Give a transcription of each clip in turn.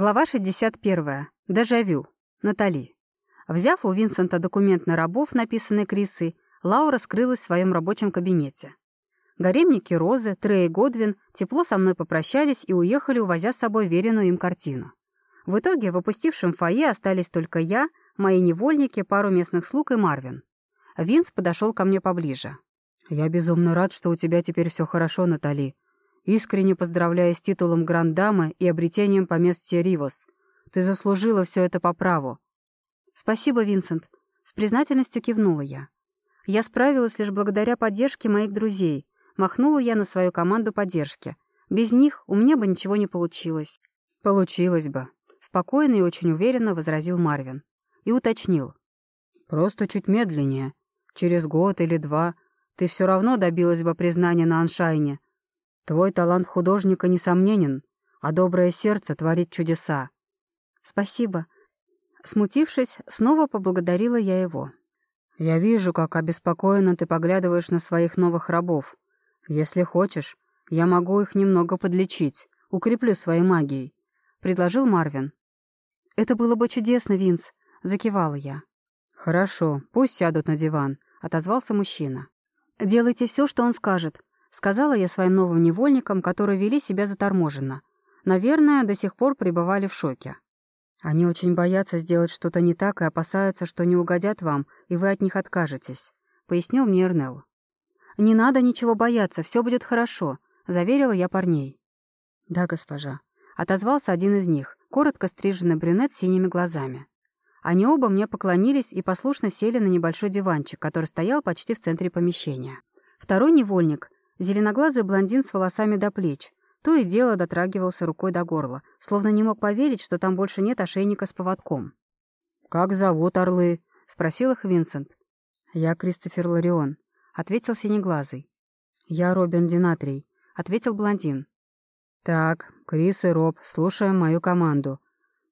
Глава 61. Дежавю. Натали. Взяв у Винсента документ на рабов, написанный Крисой, Лаура скрылась в своем рабочем кабинете. Гаремники Розы, Трей и Годвин тепло со мной попрощались и уехали, увозя с собой веренную им картину. В итоге в опустившем фойе остались только я, мои невольники, пару местных слуг и Марвин. Винс подошел ко мне поближе. «Я безумно рад, что у тебя теперь все хорошо, Натали. Искренне поздравляю с титулом гранд-дамы и обретением поместья Ривос. Ты заслужила все это по праву». «Спасибо, Винсент». С признательностью кивнула я. Я справилась лишь благодаря поддержке моих друзей. Махнула я на свою команду поддержки. Без них у меня бы ничего не получилось. «Получилось бы», — спокойно и очень уверенно возразил Марвин. И уточнил. «Просто чуть медленнее. Через год или два ты все равно добилась бы признания на Аншайне, Твой талант художника несомненен, а доброе сердце творит чудеса. Спасибо. Смутившись, снова поблагодарила я его. Я вижу, как обеспокоенно ты поглядываешь на своих новых рабов. Если хочешь, я могу их немного подлечить, укреплю своей магией, предложил Марвин. Это было бы чудесно, Винс, закивала я. Хорошо, пусть сядут на диван, отозвался мужчина. Делайте все, что он скажет, Сказала я своим новым невольникам, которые вели себя заторможенно. Наверное, до сих пор пребывали в шоке. Они очень боятся сделать что-то не так и опасаются, что не угодят вам, и вы от них откажетесь», — пояснил мне Эрнел. «Не надо ничего бояться, все будет хорошо», — заверила я парней. «Да, госпожа», — отозвался один из них, коротко стриженный брюнет с синими глазами. Они оба мне поклонились и послушно сели на небольшой диванчик, который стоял почти в центре помещения. Второй невольник, Зеленоглазый блондин с волосами до плеч. То и дело дотрагивался рукой до горла, словно не мог поверить, что там больше нет ошейника с поводком. «Как зовут орлы?» — спросил их Винсент. «Я Кристофер Ларион», — ответил Синеглазый. «Я Робин Динатрий», — ответил блондин. «Так, Крис и Роб, слушаем мою команду.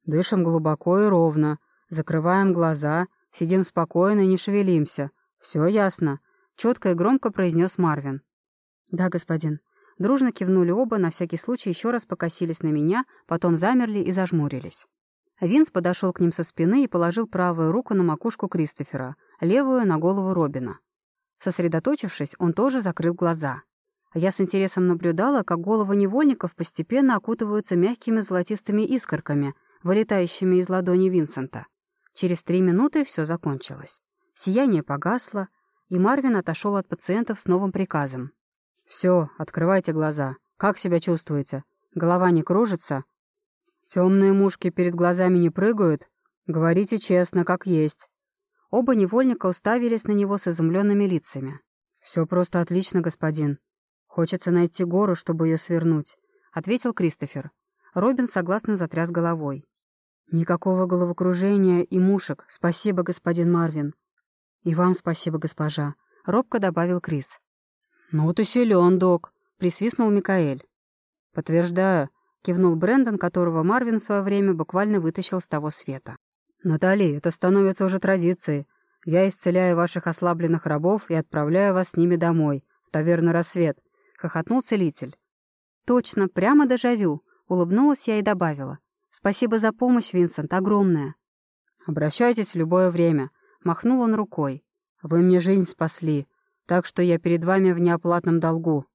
Дышим глубоко и ровно, закрываем глаза, сидим спокойно и не шевелимся. Все ясно», — четко и громко произнес Марвин. «Да, господин». Дружно кивнули оба, на всякий случай еще раз покосились на меня, потом замерли и зажмурились. Винс подошел к ним со спины и положил правую руку на макушку Кристофера, левую — на голову Робина. Сосредоточившись, он тоже закрыл глаза. Я с интересом наблюдала, как головы невольников постепенно окутываются мягкими золотистыми искорками, вылетающими из ладони Винсента. Через три минуты все закончилось. Сияние погасло, и Марвин отошел от пациентов с новым приказом. «Все, открывайте глаза. Как себя чувствуете? Голова не кружится? Темные мушки перед глазами не прыгают? Говорите честно, как есть». Оба невольника уставились на него с изумленными лицами. «Все просто отлично, господин. Хочется найти гору, чтобы ее свернуть», — ответил Кристофер. Робин согласно затряс головой. «Никакого головокружения и мушек. Спасибо, господин Марвин». «И вам спасибо, госпожа», — робко добавил Крис. «Ну ты силен, док», — присвистнул Микаэль. «Подтверждаю», — кивнул Брэндон, которого Марвин в свое время буквально вытащил с того света. «Натали, это становится уже традицией. Я исцеляю ваших ослабленных рабов и отправляю вас с ними домой, в таверну «Рассвет», — хохотнул целитель. «Точно, прямо дежавю», — улыбнулась я и добавила. «Спасибо за помощь, Винсент, огромное». «Обращайтесь в любое время», — махнул он рукой. «Вы мне жизнь спасли. Так что я перед вами в неоплатном долгу».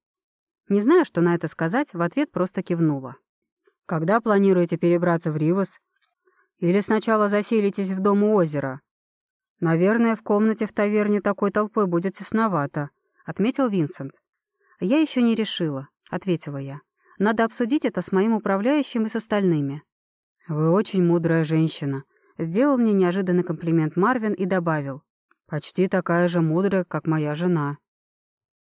Не знаю, что на это сказать, в ответ просто кивнула. «Когда планируете перебраться в Ривас? Или сначала заселитесь в дом у озера?» «Наверное, в комнате в таверне такой толпой будет тесновато», — отметил Винсент. «Я еще не решила», — ответила я. «Надо обсудить это с моим управляющим и с остальными». «Вы очень мудрая женщина», — сделал мне неожиданный комплимент Марвин и добавил. Почти такая же мудрая, как моя жена.